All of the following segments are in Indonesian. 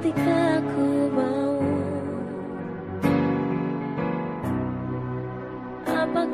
ketika ku mau Apa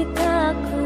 ketika ku